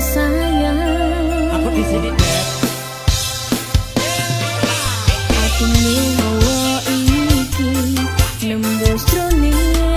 sayang. Aku di deh ini Nembus runing